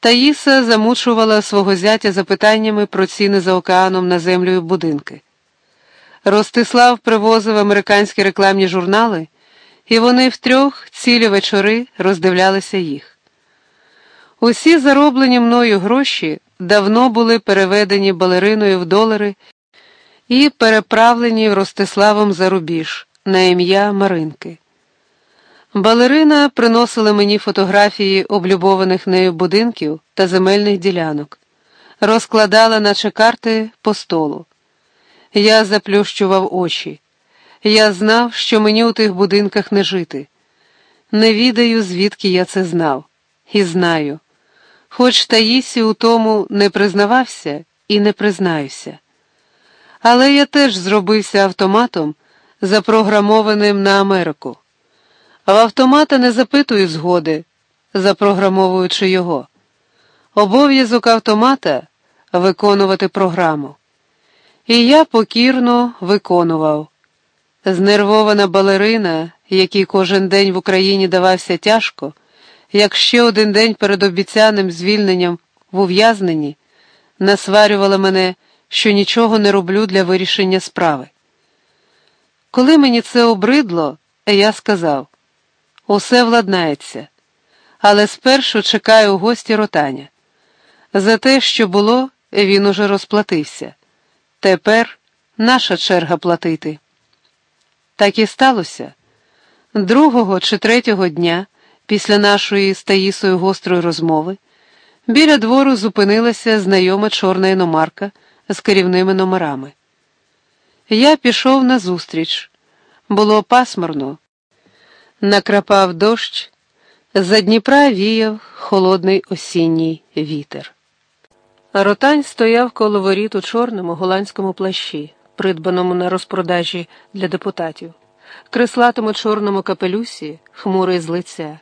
Таїса замучувала свого зятя запитаннями про ціни за океаном на землю і будинки. Ростислав привозив американські рекламні журнали, і вони втрьох цілі вечори роздивлялися їх. Усі зароблені мною гроші давно були переведені балериною в долари і переправлені Ростиславом за рубіж на ім'я Маринки. Балерина приносила мені фотографії облюбованих нею будинків та земельних ділянок, розкладала, наче карти по столу. Я заплющував очі. Я знав, що мені у тих будинках не жити. Не відаю, звідки я це знав, і знаю. Хоч Таїсі у тому не признавався і не признаюся. Але я теж зробився автоматом, запрограмованим на Америку. В автомата не запитують згоди, запрограмовуючи його. Обов'язок автомата виконувати програму. І я покірно виконував. Знервована балерина, якій кожен день в Україні давався тяжко, як ще один день перед обіцяним звільненням в ув'язненні, насварювала мене, що нічого не роблю для вирішення справи. Коли мені це обридло, я сказав усе владнається, але спершу чекаю у гості ротаня. За те, що було, він уже розплатився. Тепер наша черга платити. Так і сталося. Другого чи третього дня, після нашої з Таїсою гострої розмови, біля двору зупинилася знайома чорна іномарка з керівними номерами. Я пішов назустріч. Було пасмурно, накрапав дощ, за Дніпра віяв холодний осінній вітер. Ротань стояв коло воріт у чорному голландському плащі, придбаному на розпродажі для депутатів, крислатому чорному капелюсі, хмурий з лиця.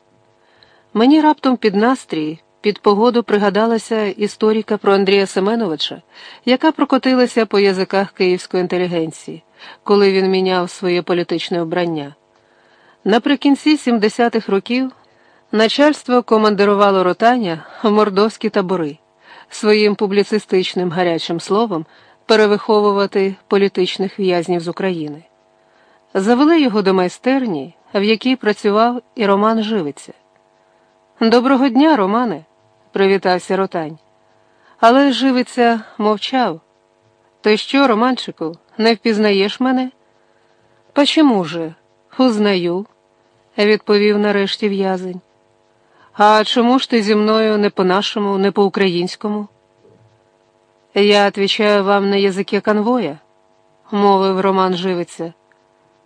Мені раптом під настрій, під погоду пригадалася історика про Андрія Семеновича, яка прокотилася по язиках київської інтелігенції, коли він міняв своє політичне обрання. Наприкінці 70-х років начальство командирувало ротання в мордовські табори своїм публіцистичним гарячим словом перевиховувати політичних в'язнів з України. Завели його до майстерні, в якій працював і Роман Живиця. Доброго дня, Романе, привітався ротань. Але живиця мовчав. Ти що, Романчику, не впізнаєш мене? Почему же? Узнаю, відповів нарешті в'язень. А чому ж ти зі мною не по-нашому, не по-українському? Я отвечаю вам на язикі конвоя, мовив Роман Живиця.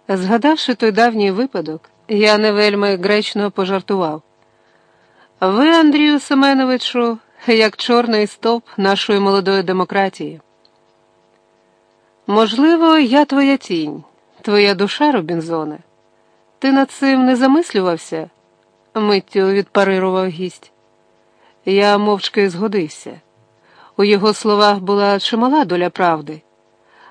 Згадавши той давній випадок, я не вельми гречно пожартував. Ви, Андрію Семеновичу, як чорний стовп нашої молодої демократії. Можливо, я твоя тінь, твоя душа, Робінзоне. Ти над цим не замислювався? миттю відпарирував гість. Я мовчки згодився. У його словах була чимала доля правди,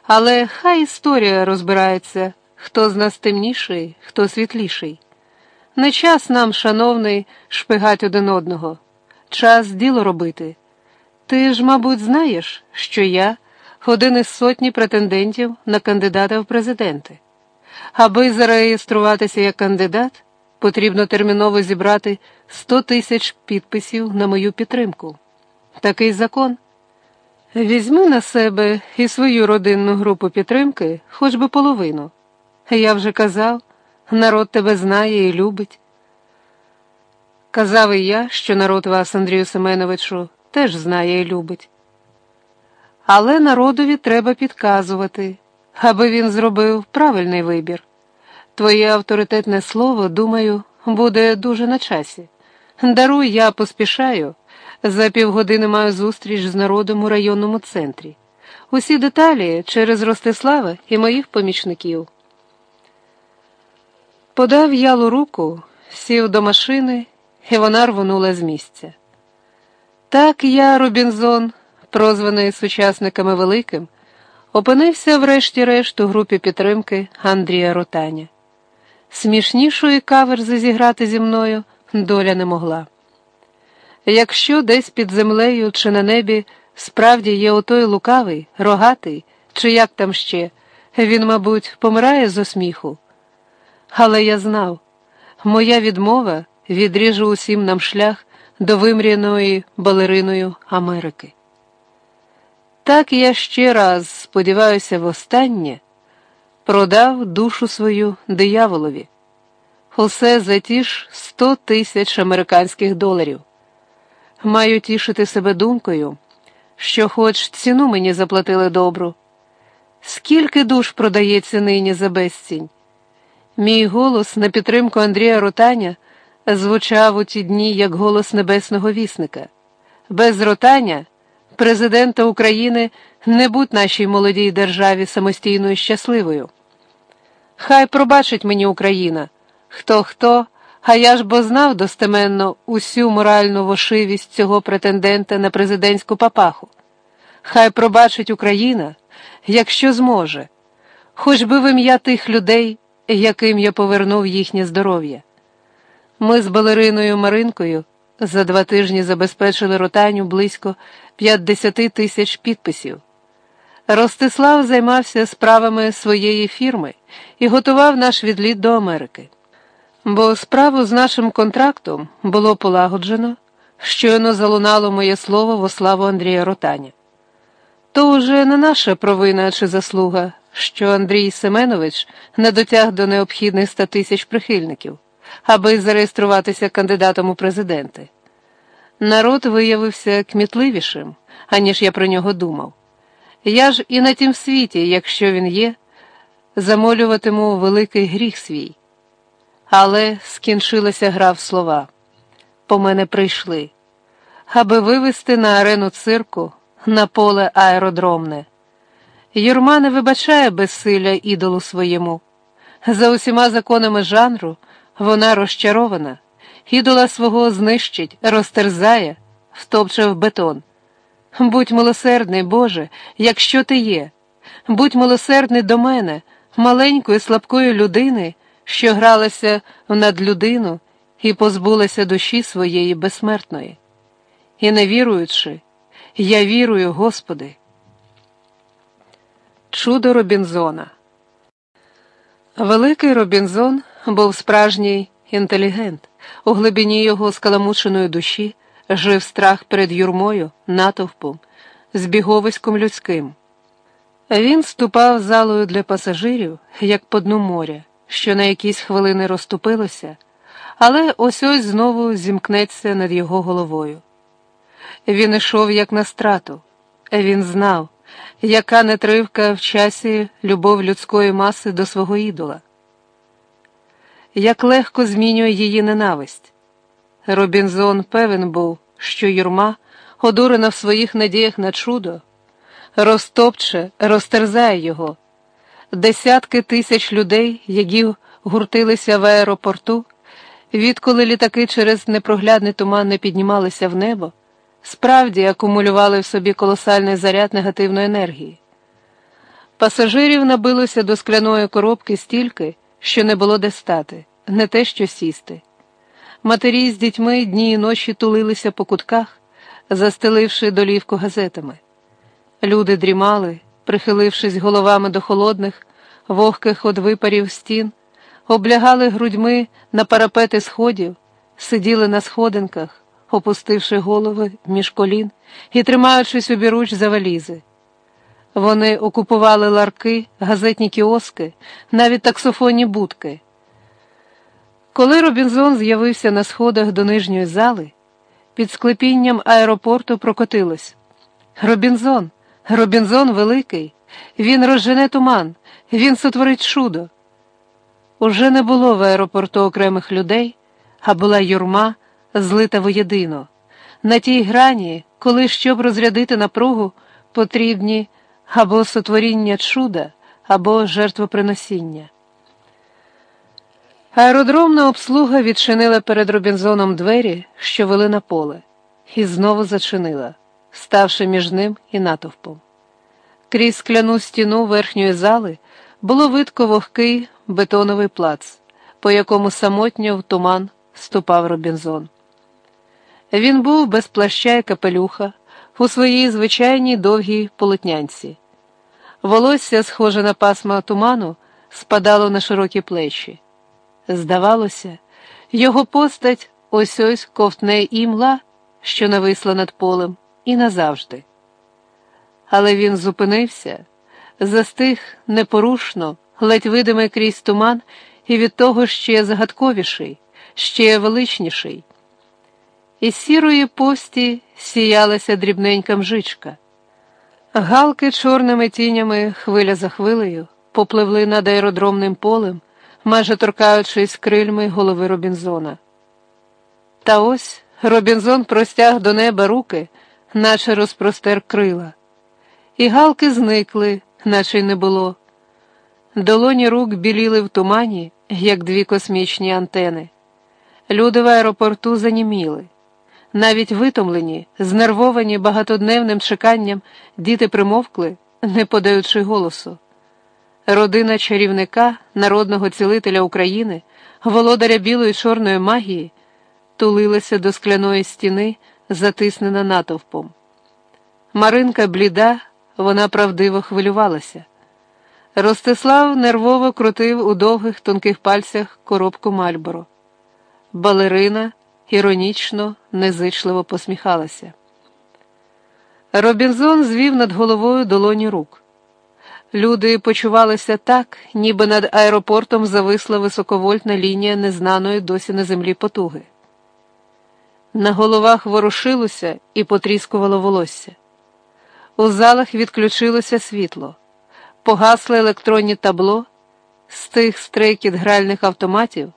але хай історія розбирається, хто з нас темніший, хто світліший. Не час нам, шановний, шпигать один одного, час діло робити. Ти ж, мабуть, знаєш, що я один із сотні претендентів на кандидата в президенти. Аби зареєструватися як кандидат, потрібно терміново зібрати 100 тисяч підписів на мою підтримку. Такий закон. Візьми на себе і свою родинну групу підтримки, хоч би половину. Я вже казав, народ тебе знає і любить. Казав і я, що народ вас, Андрію Семеновичу, теж знає і любить. Але народові треба підказувати, аби він зробив правильний вибір. Твоє авторитетне слово, думаю, буде дуже на часі. Даруй, я поспішаю. За півгодини маю зустріч з народом у районному центрі. Усі деталі через Ростислава і моїх помічників. Подав ялу руку, сів до машини, і вона рвонула з місця. Так я, Робінзон, прозваний сучасниками Великим, опинився врешті-решт у групі підтримки Андрія Ротаня. Смішнішої каверзи зіграти зі мною доля не могла. Якщо десь під землею чи на небі справді є отой лукавий, рогатий, чи як там ще, він, мабуть, помирає з осміху. Але я знав, моя відмова відріже усім нам шлях до вимряної балериною Америки. Так я ще раз, сподіваюся, востаннє продав душу свою дияволові. Усе за ті ж сто тисяч американських доларів. Маю тішити себе думкою, що хоч ціну мені заплатили добру. Скільки душ продається нині за безцінь? Мій голос на підтримку Андрія Ротаня звучав у ті дні як голос небесного вісника. Без ротання президента України не будь нашій молодій державі самостійною щасливою. Хай пробачить мені Україна, хто хто, а я ж бо знав достеменно усю моральну вошивість цього претендента на президентську папаху. Хай пробачить Україна, якщо зможе, хоч би в ім'я тих людей, яким я повернув їхнє здоров'я. Ми з балериною Маринкою за два тижні забезпечили ротаню близько 50 тисяч підписів. Ростислав займався справами своєї фірми і готував наш відліт до Америки. Бо справу з нашим контрактом було полагоджено, щойно залунало моє слово во славу Андрія Ротаня. То уже не наша провина чи заслуга, що Андрій Семенович не дотяг до необхідних 100 тисяч прихильників, аби зареєструватися кандидатом у президенти. Народ виявився кмітливішим, аніж я про нього думав. Я ж і на тім світі, якщо він є, замолюватиму великий гріх свій. Але скінчилася гра в слова. По мене прийшли, аби вивести на арену цирку на поле аеродромне. Юрма не вибачає безсилля ідолу своєму. За усіма законами жанру вона розчарована, ідола свого знищить, розтерзає, втопче в бетон. Будь милосердний, Боже, якщо ти є, будь милосердний до мене, маленької, слабкої людини, що гралася в надлюдину і позбулася душі своєї безсмертної. І не віруючи, я вірую, Господи. Чудо Робінзона. Великий Робінзон був справжній інтелігент. У глибині його скаламученої душі жив страх перед юрмою, натовпом, збіговиськом людським. Він ступав залою для пасажирів, як по дну моря, що на якісь хвилини розступилося, але ось ось знову зімкнеться над його головою. Він ішов як на страту, він знав, яка нетривка в часі любов людської маси до свого ідола, як легко змінює її ненависть. Робінзон певен був, що юрма, одурена в своїх надіях на чудо, розтопче, розтерзає його. Десятки тисяч людей, які гуртилися в аеропорту, відколи літаки через непроглядний туман не піднімалися в небо справді акумулювали в собі колосальний заряд негативної енергії. Пасажирів набилося до скляної коробки стільки, що не було де стати, не те що сісти. Матері з дітьми дні і ночі тулилися по кутках, застеливши долівку газетами. Люди дрімали, прихилившись головами до холодних, вогких од випарів стін, облягали грудьми на парапети сходів, сиділи на сходинках опустивши голови між колін і тримаючись обіруч за валізи. Вони окупували ларки, газетні кіоски, навіть таксофонні будки. Коли Робінзон з'явився на сходах до нижньої зали, під склепінням аеропорту прокотилось Робінзон, Робінзон великий, він розжене туман, він сотворить чудо. Уже не було в аеропорту окремих людей, а була юрма злита воєдино. На тій грані, коли щоб розрядити напругу, потрібні або сотворіння чуда, або жертвоприносіння. Аеродромна обслуга відчинила перед Робінзоном двері, що вели на поле, і знову зачинила, ставши між ним і натовпом. Крізь скляну стіну верхньої зали було видко вогкий бетоновий плац, по якому самотньо в туман ступав Робінзон. Він був без плаща і капелюха у своїй звичайній довгій полотнянці. Волосся, схоже на пасма туману, спадало на широкі плечі. Здавалося, його постать ось ось ковтне імла, що нависла над полем, і назавжди. Але він зупинився, застиг непорушно, ледь видимий крізь туман, і від того ще загадковіший, ще величніший. Із сірої пості сіялася дрібненька мжичка. Галки чорними тінями, хвиля за хвилею, попливли над аеродромним полем, майже торкаючись крильми голови Робінзона. Та ось Робінзон простяг до неба руки, наче розпростер крила, і галки зникли, наче й не було. Долоні рук біліли в тумані, як дві космічні антени. Люди в аеропорту заніміли. Навіть витомлені, знервовані багатодневним чеканням, діти примовкли, не подаючи голосу. Родина чарівника, народного цілителя України, володаря білої чорної магії, тулилася до скляної стіни, затиснена натовпом. Маринка бліда, вона правдиво хвилювалася. Ростислав нервово крутив у довгих тонких пальцях коробку Мальборо. Балерина іронічно, незичливо посміхалася. Робінзон звів над головою долоні рук. Люди почувалися так, ніби над аеропортом зависла високовольтна лінія незнаної досі на землі потуги. На головах ворушилося і потріскувало волосся. У залах відключилося світло, погасли електронні табло, стих стрейкіт гральних автоматів.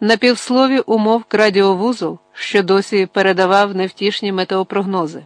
На півслові умовк радіовузол, що досі передавав невтішні метеопрогнози.